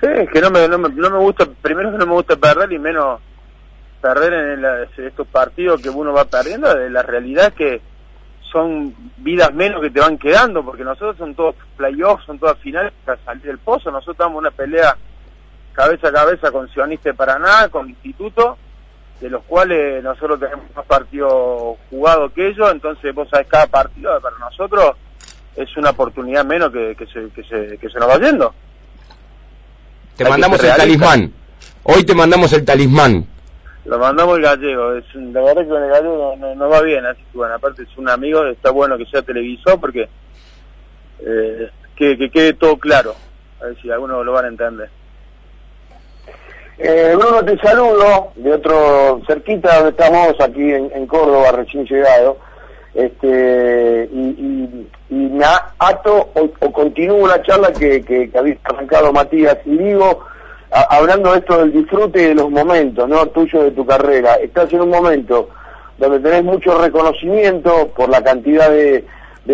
Sí, es que no me, no me, no me gusta, primero que no me gusta perder y menos perder en la- estos partidos que uno va perdiendo, de la realidad es que son vidas menos que te van quedando, porque nosotros son todos playoffs, son todas finales para salir del pozo, nosotros estamos en una pelea cabeza a cabeza con Sionista de Paraná, con Instituto, de los cuales nosotros tenemos más partidos jugados que ellos, entonces vos sabés, cada partido para nosotros es una oportunidad menos que, se, que, se, que se nos va yendo. Te Hay mandamos el talismán. Hoy te mandamos el talismán. Lo mandamos el gallego, es, un- la verdad que con el gallego no, no, no va bien, así que bueno, aparte es un amigo, está bueno que sea televisor porque eh, que, que quede todo claro, a ver si algunos lo van a entender. Eh, Bruno, te saludo de otro cerquita donde estamos, aquí en, en Córdoba, recién llegado. Este, y, y- y me ato o, continúo una charla que, que, que arrancado Matías y digo, hablando de esto del disfrute y de los momentos, ¿no? Tuyo de tu carrera. Estás en un momento donde tenés mucho reconocimiento por la cantidad de,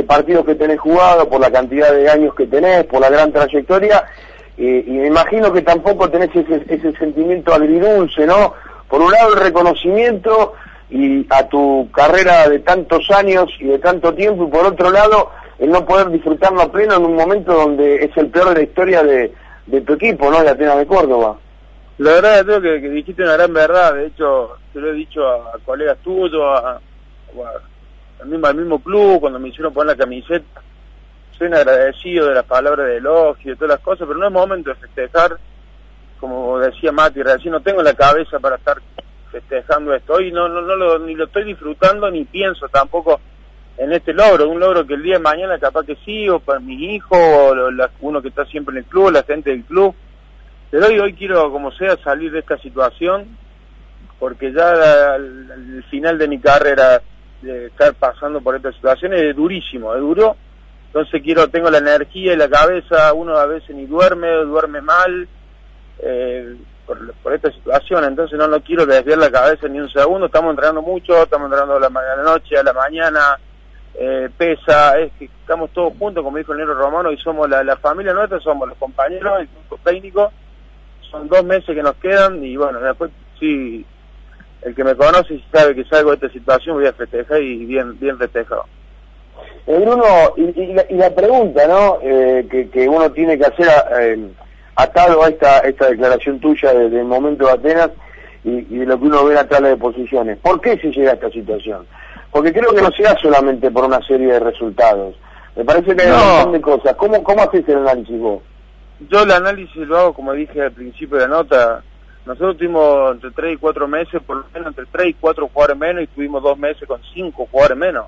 partidos que tenés jugado, por la cantidad de años que tenés, por la gran trayectoria, y me imagino que tampoco tenés ese, ese sentimiento agridulce, ¿no? Por un lado el reconocimiento y a tu carrera de tantos años y de tanto tiempo, y por otro lado el no poder disfrutarlo a pleno en un momento donde es el peor de la historia de, de tu equipo, ¿no? De Atenas de Córdoba. La verdad creo que, que dijiste una gran verdad, de hecho te lo he dicho a, colegas tuyos, a, a- al, mismo, club, cuando me hicieron poner la camiseta, soy un agradecido de las palabras de elogio y todas las cosas, pero no es momento de festejar, como decía Mati recién, no tengo la cabeza para estar festejando esto, hoy no, no, no lo, ni lo estoy disfrutando ni pienso tampoco en este logro, un logro que el día de mañana capaz que sí, o para mis hijos, o uno que está siempre en el club, la gente del club, pero hoy, hoy quiero, como sea, salir de esta situación, porque ya al final de mi carrera, de estar pasando por esta situación, es durísimo, es duro. Entonces quiero, tengo la energía y la cabeza, uno a veces ni duerme, duerme mal, eh, por, esta situación, entonces no, no quiero desviar la cabeza ni un segundo, estamos entrenando mucho, estamos entrenando a la, a la noche, a la mañana, eh, pesa, es que estamos todos juntos, como dijo el negro Romano, y somos la, la familia nuestra, somos los compañeros, el grupo técnico, son dos meses que nos quedan y bueno, después sí, el que me conoce sabe que salgo de esta situación voy a festejar y bien, bien festejado. Eh, Bruno, y, y la, y la pregunta, ¿no? Eh, que, uno tiene que hacer eh, atado a esta, esta declaración tuya de- del momento de Atenas y, de lo que uno ve en la de posiciones. ¿Por qué se llega a esta situación? Porque creo que no se da solamente por una serie de resultados. Me parece que hay un montón de cosas. ¿Cómo, cómo haces el análisis vos? Yo el análisis lo hago, como dije al principio de la nota, nosotros tuvimos entre 3 y 4 meses, por lo menos entre 3 y 4 jugadores menos y tuvimos dos meses con 5 jugadores menos.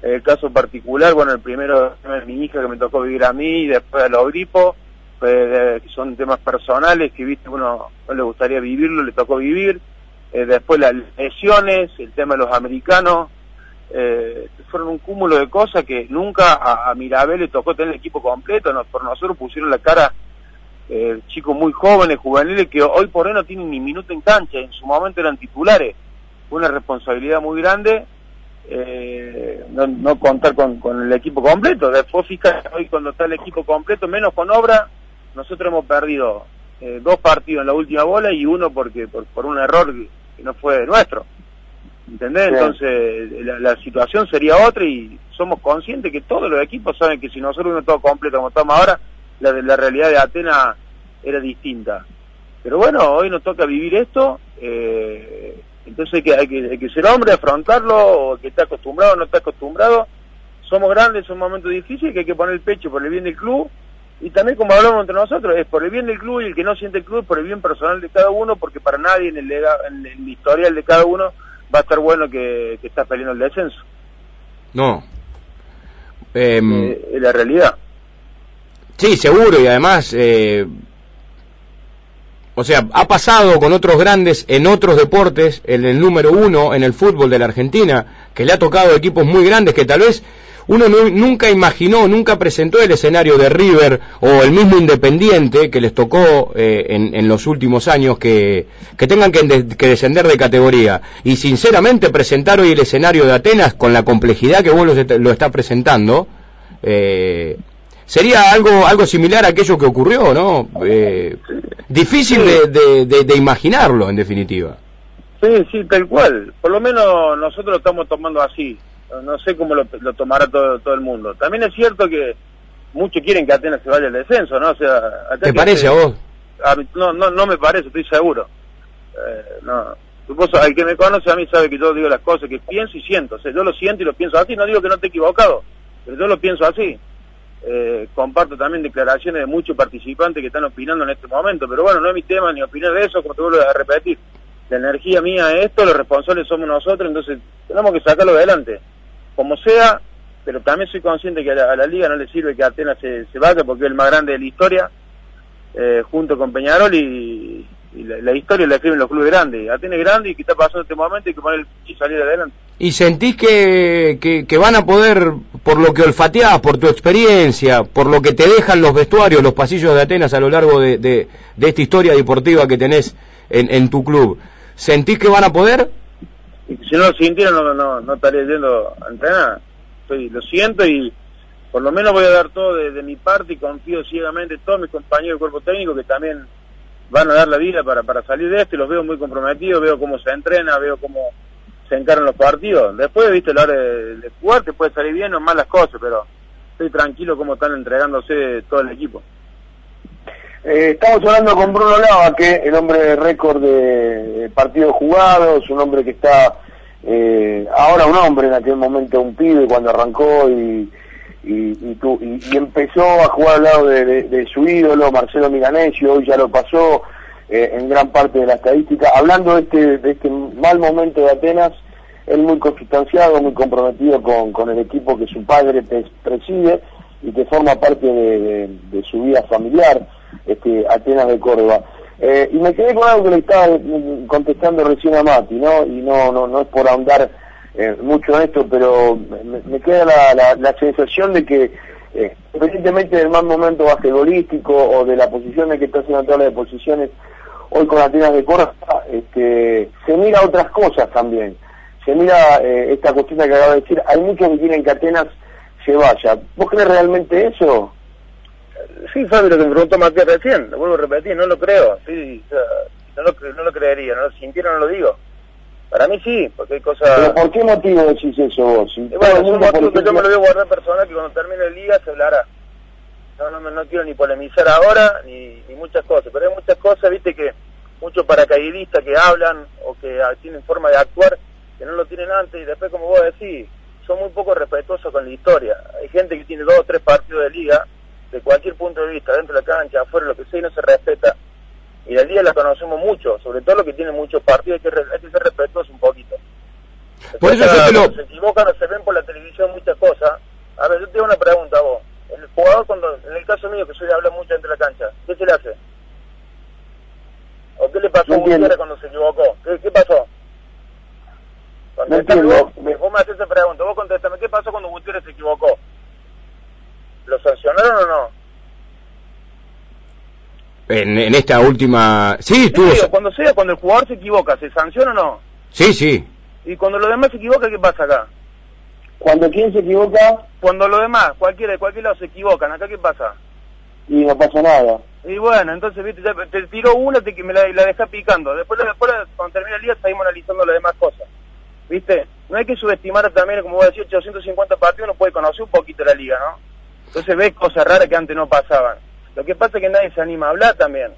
El caso particular, bueno, el primero es mi hija que me tocó vivir a mí y después a los gripos, pues, que son temas personales que, viste, uno no le gustaría vivirlo, le tocó vivir. Eh, después las lesiones, el tema de los americanos, eh, fueron un cúmulo de cosas que nunca a, Mirabel le tocó tener el equipo completo, no, por nosotros pusieron la cara eh, chicos muy jóvenes, juveniles, que hoy por hoy no tienen ni minuto en cancha, en su momento eran titulares. Fue una responsabilidad muy grande eh, no, contar con, el equipo completo. Después, fíjate, hoy cuando está el equipo completo, menos con obra, nosotros hemos perdido eh, dos partidos en la última bola y uno porque por, un error que no fue nuestro. ¿Entendés? Entonces, la, la situación sería otra y somos conscientes que todos los equipos saben que si nosotros no todo completo como estamos ahora, la, la realidad de Atenas era distinta. Pero bueno, hoy nos toca vivir esto, eh, entonces hay que, hay, que, hay que ser hombre, afrontarlo, o que está acostumbrado o no está acostumbrado. Somos grandes, es un momento difícil que hay que poner el pecho por el bien del club, y también como hablamos entre nosotros, es por el bien del club y el que no siente el club, por el bien personal de cada uno, porque para nadie en el, en el historial de cada uno va a estar bueno que, que está peleando el descenso. No. Em, Eh, es la realidad. Sí, seguro, y además, eh, o sea, ha pasado con otros grandes en otros deportes, en el número uno en el fútbol de la Argentina, que le ha tocado equipos muy grandes que tal vez uno nu- nunca imaginó, nunca presentó el escenario de River o el mismo Independiente que les tocó eh, en, los últimos años que, tengan que, de- que descender de categoría. Y sinceramente presentar hoy el escenario de Atenas con la complejidad que vos lo, lo estás presentando, eh, sería algo algo similar a aquello que ocurrió, ¿no? Eh, difícil de, de, de, imaginarlo, en definitiva. Sí, sí, tal cual. Por lo menos nosotros lo estamos tomando así. No sé cómo lo, tomará todo, todo el mundo. También es cierto que muchos quieren que Atenas se vaya al descenso, ¿no? O sea, ¿Te parece a vos? no, no, no me parece, estoy seguro. Eh, no. el que me conoce a mí sabe que yo digo las cosas que pienso y siento. O sea, yo lo siento y lo pienso así. No digo que no esté equivocado, pero yo lo pienso así. Eh, comparto también declaraciones de muchos participantes que están opinando en este momento, pero bueno, no es mi tema ni opinar de eso, como te vuelvo a repetir. La energía mía es esto, los responsables somos nosotros, entonces tenemos que sacarlo adelante. Como sea, pero también soy consciente que a la, liga no le sirve que Atenas se, se vaya porque es el más grande de la historia, eh, junto con Peñarol y, la, historia la escriben los clubes grandes. Atenas es grande y que está pasando este momento y que poner el salir adelante. ¿Y sentís que, que, van a poder, por lo que olfateás, por tu experiencia, por lo que te dejan los vestuarios, los pasillos de Atenas a lo largo de, de, esta historia deportiva que tenés en, en, tu club, ¿sentís que van a poder? Si no lo sintieran, no, no, no estaría yendo a entrenar. Estoy, lo siento y por lo menos voy a dar todo de, mi parte y confío ciegamente en todos mis compañeros del cuerpo técnico que también van a dar la vida para, para salir de esto y los veo muy comprometidos, veo cómo se entrena, veo cómo se encaran los partidos. Después, viste, la hora de, jugar te puede salir bien o mal las cosas, pero estoy tranquilo como están entregándose todo el equipo. Eh, estamos hablando con Bruno Lava, que el hombre de récord de partidos jugados, un hombre que está eh, ahora un hombre, en aquel momento un pibe cuando arrancó y, y, empezó a jugar al lado de, su ídolo, Marcelo Milanesio, hoy ya lo pasó, eh, en gran parte de la estadística. Hablando de este, de este mal momento de Atenas, él muy consustanciado, muy comprometido con, con el equipo que su padre preside y que forma parte de, su vida familiar, este, Atenas de Córdoba. Eh, y me quedé con algo que le estaba contestando recién a Mati, ¿no? Y no, no, no es por ahondar eh, mucho en esto, pero me, queda la, la, sensación de que, eh, independientemente del mal momento basquetbolístico o de la posición en que está haciendo todas las posiciones, hoy con Atenas de Córdoba, este, se mira otras cosas también. Se mira eh, esta cuestión que acabo de decir, hay muchos que quieren que Atenas se vaya. ¿Vos crees realmente eso? Sí, Fabio, lo que me preguntó Matías recién, lo vuelvo a repetir, no lo creo, sí, no, lo, no lo creería, no lo sintiera, no lo digo. Para mí sí, porque hay cosas... ¿Pero por qué motivo decís eso vos? bueno, es un motivo que yo me lo voy a guardar personal que cuando termine el liga se hablará no, no, no quiero ni polemizar ahora ni, ni muchas cosas, pero hay muchas cosas, viste, que muchos paracaidistas que hablan o que tienen forma de actuar que no lo tienen antes y después, como vos decís, son muy poco respetuosos con la historia. Hay gente que tiene dos o tres partidos de liga, de cualquier punto de vista, dentro de la cancha, afuera, lo que sea, y no se respeta. Y la liga la conocemos mucho, sobre todo los que tienen muchos partidos, hay que, hay que ser respetuosos un poquito. Por eso yo te lo... Se equivocan o se ven por la televisión muchas cosas. A ver, yo te hago una pregunta a vos el jugador cuando, en el caso mío que soy habla mucho entre la cancha, ¿qué se le hace? ¿O qué le pasó a Gutiérrez cuando se equivocó? ¿Qué, qué pasó? Contestame vos, vos me haces esa pregunta, vos contéstame, ¿qué pasó cuando Gutiérrez se equivocó? ¿Lo sancionaron o no? En, en esta última... Sí, tú... cuando sea, cuando el jugador se equivoca, ¿se sanciona o no? Sí, sí. ¿Y cuando los demás se equivocan, qué pasa acá? Cuando quién se equivoca. Cuando los demás, cualquiera de cualquier lado se equivocan, ¿acá qué pasa? Y no pasa nada. Y bueno, entonces, viste, te, tiró una, te, me la, la deja picando. Después, después, cuando termina el día, seguimos analizando las demás cosas. ¿Viste? No hay que subestimar también, como voy a decir, 850 partidos, uno puede conocer un poquito la liga, ¿no? Entonces ves cosas raras que antes no pasaban. Lo que pasa es que nadie se anima a hablar también.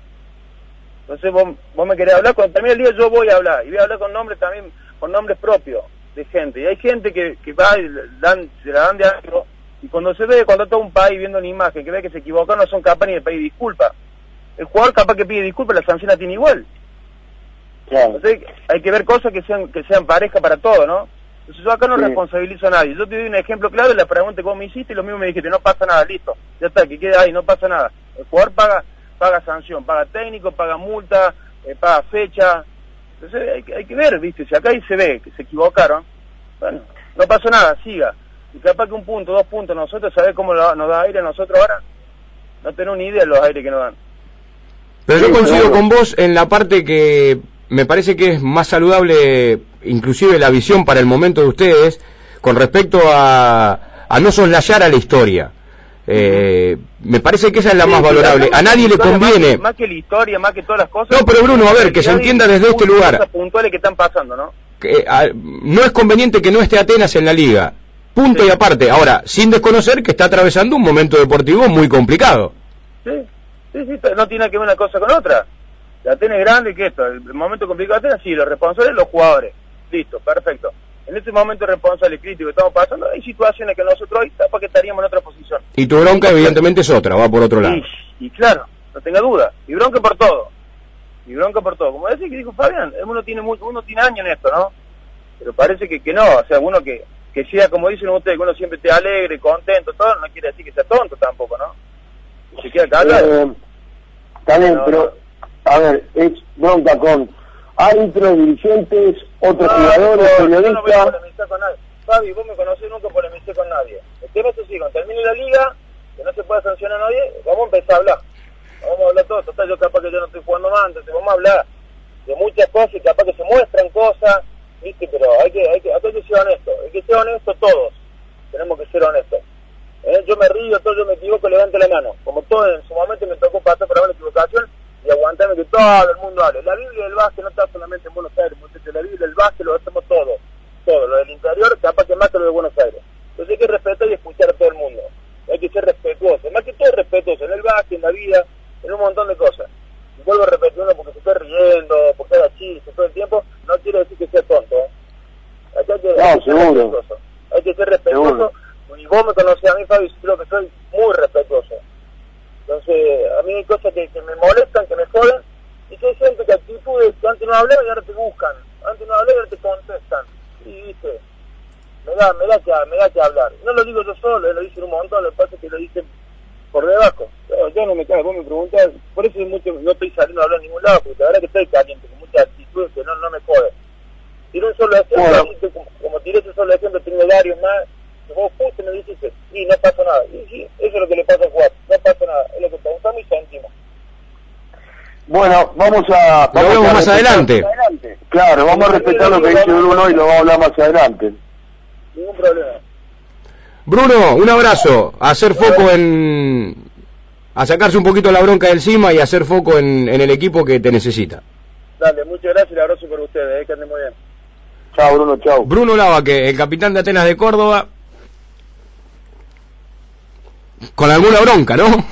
Entonces vos, vos me querés hablar, cuando termine el día yo voy a hablar. Y voy a hablar con nombres también, con nombres propios de gente. Y hay gente que, que va y dan, se la dan de algo, y cuando se ve, cuando todo un país viendo una imagen que ve que se equivocó, no son capaces ni de pedir disculpas. El jugador capaz que pide disculpas, la sanción la tiene igual. Entonces hay que ver cosas que sean que sean pareja para todo, ¿no? Entonces yo acá no responsabilizo a nadie. Yo te doy un ejemplo claro y la pregunta cómo me hiciste y lo mismo me dijiste, no pasa nada, listo. Ya está, que quede ahí, no pasa nada. El jugador paga paga sanción, paga técnico, paga multa, eh, paga fecha, entonces hay, hay que ver, ¿viste? Si acá ahí se ve que se equivocaron, bueno, no pasó nada, siga. Y capaz que un punto, dos puntos, nosotros, ¿sabés cómo nos da aire a nosotros ahora? No tenemos ni idea de los aires que nos dan. Pero yo coincido con vos en la parte que me parece que es más saludable, inclusive la visión para el momento de ustedes, con respecto a, a no soslayar a la historia. Eh, me parece que esa es la más valorable. A nadie le conviene. Más que, la historia, más que todas las cosas. No, pero Bruno, a ver, que se entienda desde este lugar. puntuales que están pasando, ¿no? Que, no es conveniente que no esté Atenas en la liga. Punto y aparte. Ahora, sin desconocer que está atravesando un momento deportivo muy complicado. Sí, sí, sí, no tiene que ver una cosa con otra. La Atenas es grande, que esto, el momento complicado de Atenas, sí, los responsables, los jugadores. Listo, perfecto en este momento responsable crítico que estamos pasando, hay situaciones que nosotros hoy que estaríamos en otra posición. Y tu bronca evidentemente es otra, va por otro lado. Y, claro, no tenga duda, y bronca por todo. Y bronca por todo. Como decía que dijo Fabián, uno tiene uno tiene años en esto, ¿no? Pero parece que, que no, o sea, uno que, que sea, como dicen ustedes, que uno siempre esté alegre, contento, todo, no quiere decir que sea tonto tampoco, ¿no? se queda callado. Eh, está bien, pero, a ver, es bronca con árbitros, dirigentes, otros jugadores, periodistas. Yo no a polemizar con nadie. Fabi, vos me conocés, nunca polemicé con nadie. El tema es así, cuando termine la liga, que no se puede sancionar a nadie, vamos a empezar a hablar. Vamos a hablar todo. Total, yo capaz que yo no estoy jugando más, entonces vamos a hablar de muchas cosas y capaz que se muestran cosas, ¿viste? Pero hay que, hay que, hay que ser honesto. Hay que ser honesto todos. Tenemos que ser honestos. ¿Eh? Yo me río, todo yo me equivoco, levanto la mano. Como todo en su momento me tocó pasar por una equivocación, y aguantarme que todo el mundo hable. La Biblia del básquet no está solamente en Buenos Aires, muchachos. La Biblia del básquet lo hacemos todos. Todo. Lo del interior, capaz que más que lo de Buenos Aires. Entonces hay que respetar y escuchar a todo el mundo. Hay que ser respetuoso. Más que todo respetuoso. En el básquet, en la vida, en un montón de cosas. Y vuelvo a repetir uno porque se está riendo, porque haga chiste todo el tiempo, no quiere decir que sea tonto. ¿eh? Hay que, no, hay que ser respetuoso. Hay que ser respetuoso. Y vos me conocés a mí, Fabi, creo que soy muy respetuoso. Entonces, a mí hay cosas que, me molestan, que me joden, y yo siento que actitudes que antes no hablaban y ahora te buscan, antes no hablaban y ahora te contestan. Y dice, me da, me da que, me da que hablar. No lo digo yo solo, lo dicen un montón, lo que pasa es que lo dicen por debajo. Vos me preguntás, por eso mucho, no estoy saliendo a hablar en ningún lado, porque la verdad que estoy caliente, con muchas actitudes que no, no me joden. Tiré un solo ejemplo, como, como tiré ese solo ejemplo, tengo varios más, que vos justo me dices, y no pasa nada. Y sí, eso es lo que le pasa a Juan, no pasa nada, es lo que pensamos y sentimos. Bueno, vamos a... Vamos lo vemos más adelante. Claro, vamos a respetar lo que dice Bruno y lo vamos a hablar más adelante. Ningún problema. Bruno, un abrazo. A hacer foco en... A sacarse un poquito la bronca del encima y hacer foco en, en el equipo que te necesita. Dale, muchas gracias y un abrazo por ustedes, eh, que anden muy bien. Chao, Bruno, chao. Bruno Lava, que el capitán de Atenas de Córdoba, con alguna bronca, ¿no?